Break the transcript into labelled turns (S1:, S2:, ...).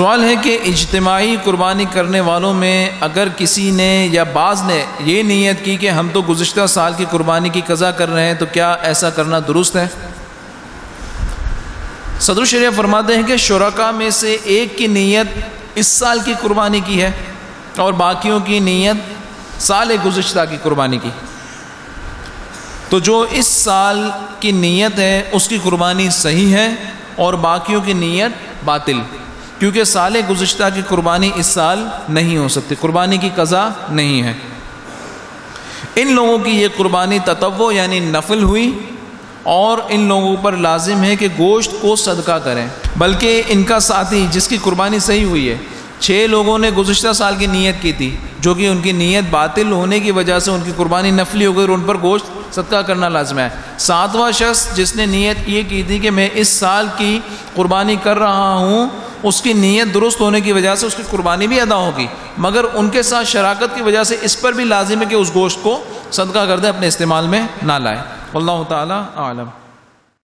S1: سوال ہے کہ اجتماعی قربانی کرنے والوں میں اگر کسی نے یا بعض نے یہ نیت کی کہ ہم تو گزشتہ سال کی قربانی کی قضا کر رہے ہیں تو کیا ایسا کرنا درست ہے؟ صدر شریف فرماتے ہیں کہ شرکا میں سے ایک کی نیت اس سال کی قربانی کی ہے اور باقیوں کی نیت سال گزشتہ کی قربانی کی۔ تو جو اس سال کی نیت ہے، اس کی قربانی صحیح ہے اور باقیوں کی نیت باطل۔ کیونکہ سال گزشتہ کی قربانی اس سال نہیں ہو سکتی، قربانی کی قضا نہیں ہے۔ ان لوگوں کی یہ قربانی تتو یعنی نفل ہوئی اور ان لوگوں پر لازم ہے کہ گوشت کو صدقہ کریں۔ بلکہ ان کا ساتھی جس کی قربانی صحیح ہوئی ہے، چھ لوگوں نے گزشتہ سال کی نیت کی تھی، جو کہ ان کی نیت باطل ہونے کی وجہ سے ان کی قربانی نفلی ہو گئی اور ان پر گوشت صدقہ کرنا لازم ہے۔ ساتواں شخص جس نے نیت یہ کی تھی کہ میں اس سال کی قربانی کر رہا ہوں اس کی نیت درست ہونے کی وجہ سے اس کی قربانی بھی ادا ہوگی، مگر ان کے ساتھ شراکت کی وجہ سے اس پر بھی لازم ہے کہ اس گوشت کو صدقہ کر دیں، اپنے استعمال میں نہ لائے اللہ تعالیٰ عالم